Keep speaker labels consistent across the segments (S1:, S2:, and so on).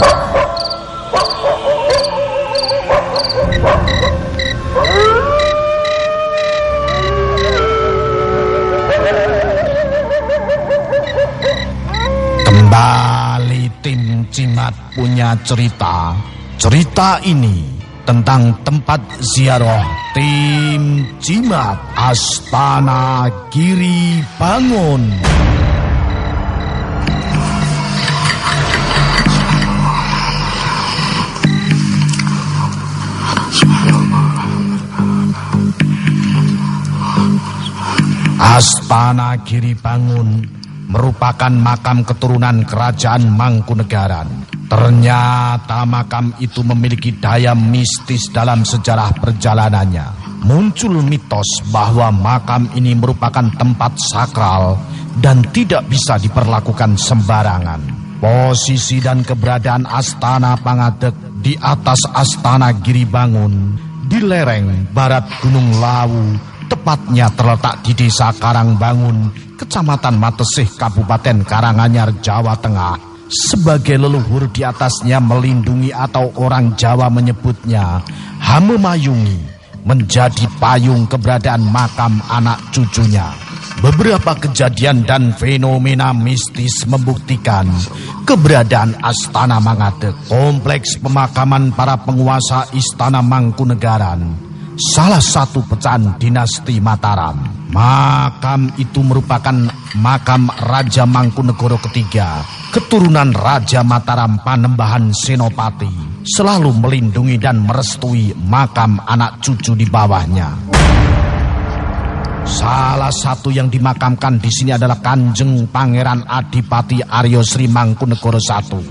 S1: Kembali tim Cimat punya cerita. Cerita ini tentang tempat ziarah tim Cimat Astana Giri Bangun. Astana Giri Bangun merupakan makam keturunan kerajaan Mangkunegaran. Ternyata makam itu memiliki daya mistis dalam sejarah perjalanannya. Muncul mitos bahwa makam ini merupakan tempat sakral dan tidak bisa diperlakukan sembarangan. Posisi dan keberadaan Astana Pangadek di atas Astana Giri Bangun di lereng barat Gunung Lawu tepatnya terletak di Desa Karangbangun, Kecamatan Matesih, Kabupaten Karanganyar, Jawa Tengah. Sebagai leluhur di atasnya melindungi atau orang Jawa menyebutnya Hamemayungi menjadi payung keberadaan makam anak cucunya. Beberapa kejadian dan fenomena mistis membuktikan keberadaan Astana Mangadek, kompleks pemakaman para penguasa Istana Mangkunegaran salah satu pecahan dinasti Mataram. Makam itu merupakan makam Raja Mangkunegoro ketiga, keturunan Raja Mataram Panembahan Senopati, selalu melindungi dan merestui makam anak cucu di bawahnya. Salah satu yang dimakamkan di sini adalah Kanjeng Pangeran Adipati Aryo Sri Mangkunegoro I.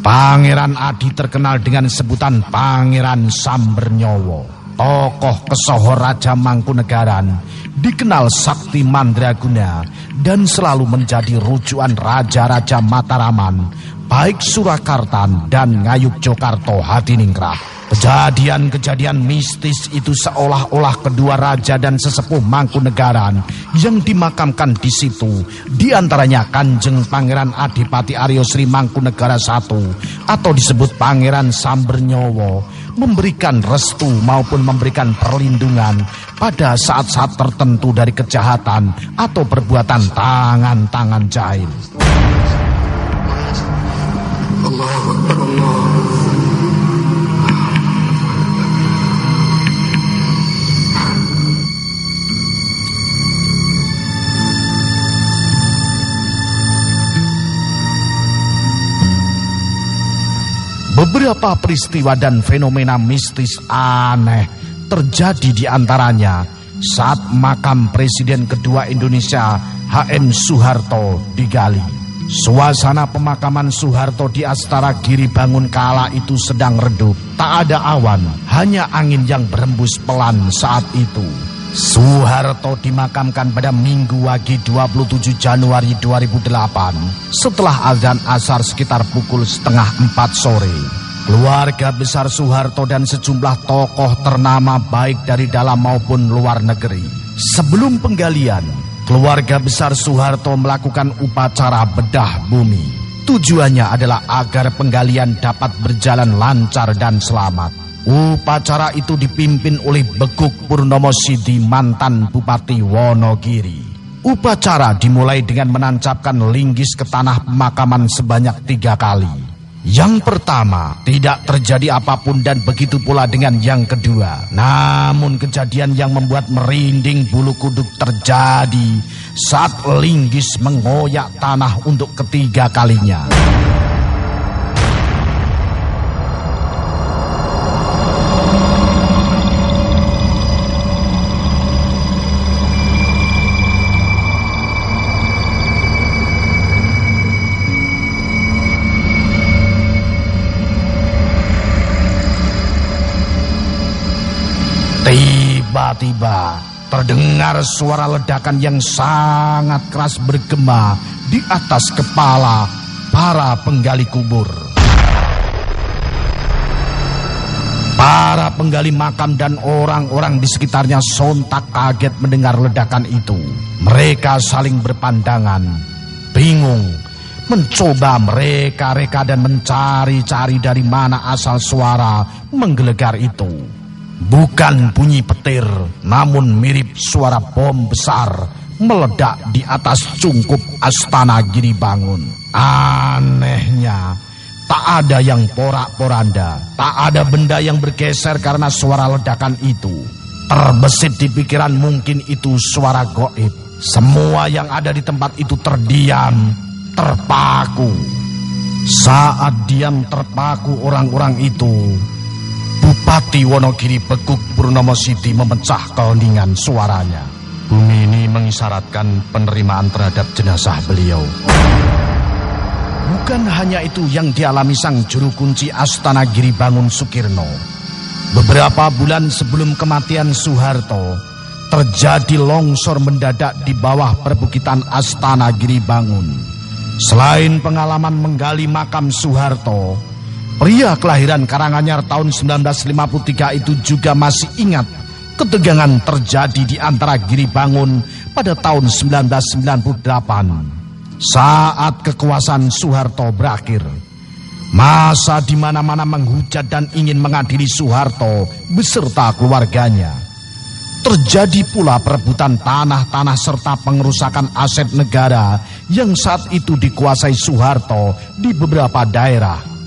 S1: Pangeran Adi terkenal dengan sebutan Pangeran Sambernyowo tokoh kesohor Raja Mangkunegaran, dikenal sakti mandraguna dan selalu menjadi rujukan raja-raja Mataraman, baik Surakarta dan Ngayuk Jokarto Hadiningrat. Kejadian-kejadian mistis itu seolah-olah kedua raja dan sesepuh Mangkunegaran yang dimakamkan di situ, di antaranya Kanjeng Pangeran Adipati Aryo Sri Mangkunegara I atau disebut Pangeran Sambernyowo memberikan restu maupun memberikan perlindungan pada saat-saat tertentu dari kejahatan atau perbuatan tangan-tangan jahil. Allah, Allah. Beberapa peristiwa dan fenomena mistis aneh terjadi di antaranya saat makam Presiden kedua Indonesia HM Soeharto digali. Suasana pemakaman Soeharto di Astara Giri Bangun Kala itu sedang redup. Tak ada awan, hanya angin yang berembus pelan saat itu. Soeharto dimakamkan pada Minggu Wage 27 Januari 2008 setelah azan asar sekitar pukul setengah empat sore. Keluarga besar Soeharto dan sejumlah tokoh ternama baik dari dalam maupun luar negeri. Sebelum penggalian, keluarga besar Soeharto melakukan upacara bedah bumi. Tujuannya adalah agar penggalian dapat berjalan lancar dan selamat. Upacara itu dipimpin oleh Beguk Purnomo Sidi mantan Bupati Wonogiri. Upacara dimulai dengan menancapkan linggis ke tanah pemakaman sebanyak tiga kali. Yang pertama, tidak terjadi apa pun dan begitu pula dengan yang kedua. Namun kejadian yang membuat merinding bulu kuduk terjadi saat linggis mengoyak tanah untuk ketiga kalinya. Tiba-tiba terdengar suara ledakan yang sangat keras bergema di atas kepala para penggali kubur. Para penggali makam dan orang-orang di sekitarnya sontak kaget mendengar ledakan itu. Mereka saling berpandangan, bingung, mencoba mereka-reka dan mencari-cari dari mana asal suara menggelegar itu. Bukan bunyi petir, namun mirip suara bom besar meledak di atas cungkup Astana Giri Bangun. Anehnya, tak ada yang porak-poranda, tak ada benda yang bergeser karena suara ledakan itu. Terbesit di pikiran mungkin itu suara goib. Semua yang ada di tempat itu terdiam, terpaku. Saat diam terpaku orang-orang itu, Bupati Wonogiri Beguk Purnomo Siti memecah keheningan suaranya. Bumi ini mengisyaratkan penerimaan terhadap jenazah beliau. Bukan hanya itu yang dialami sang juru kunci Astana Giri Bangun Sukirno. Beberapa bulan sebelum kematian Soeharto, terjadi longsor mendadak di bawah perbukitan Astana Giri Bangun. Selain pengalaman menggali makam Soeharto, Pria kelahiran Karanganyar tahun 1953 itu juga masih ingat ketegangan terjadi di antara Giri Bangun pada tahun 1998 saat kekuasaan Soeharto berakhir. Masa di mana-mana menghujat dan ingin mengadili Soeharto beserta keluarganya. Terjadi pula perebutan tanah-tanah serta pengerusakan aset negara yang saat itu dikuasai Soeharto di beberapa daerah.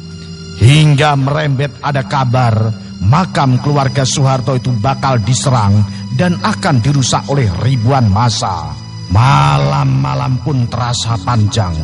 S1: Hingga merembet ada kabar makam keluarga Soeharto itu bakal diserang dan akan dirusak oleh ribuan masa. Malam-malam pun terasa panjang.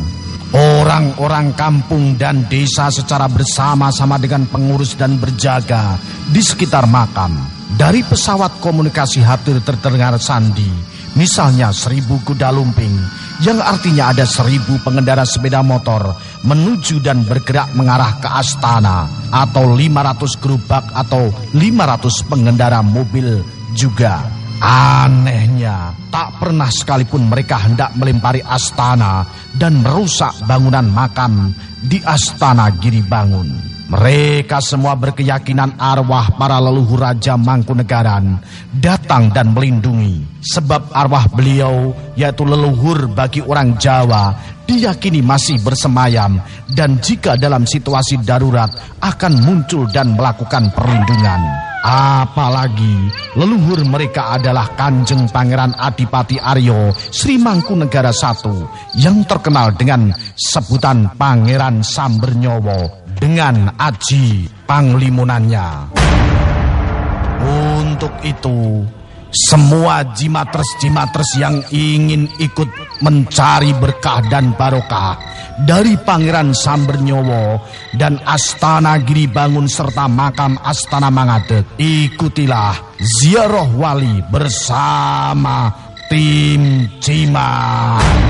S1: Orang-orang kampung dan desa secara bersama-sama dengan pengurus dan berjaga di sekitar makam. Dari pesawat komunikasi hadir terdengar sandi, misalnya seribu kuda lumping, yang artinya ada seribu pengendara sepeda motor menuju dan bergerak mengarah ke Astana atau 500 gerobak atau 500 pengendara mobil juga. Anehnya, tak pernah sekalipun mereka hendak melempari Astana dan merusak bangunan makam di Astana Giri Bangun. Mereka semua berkeyakinan arwah para leluhur Raja Mangkunegaran datang dan melindungi. Sebab arwah beliau, yaitu leluhur bagi orang Jawa, diyakini masih bersemayam dan jika dalam situasi darurat akan muncul dan melakukan perlindungan. Apalagi leluhur mereka adalah Kanjeng Pangeran Adipati Aryo Sri Mangkunegara I yang terkenal dengan sebutan Pangeran Sambernyowo dengan aji panglimunannya. Untuk itu, semua jimatres-jimatres yang ingin ikut mencari berkah dan barokah dari Pangeran Sambernyowo dan Astana Giri Bangun serta makam Astana Mangadek, ikutilah ziarah wali bersama tim Cimat.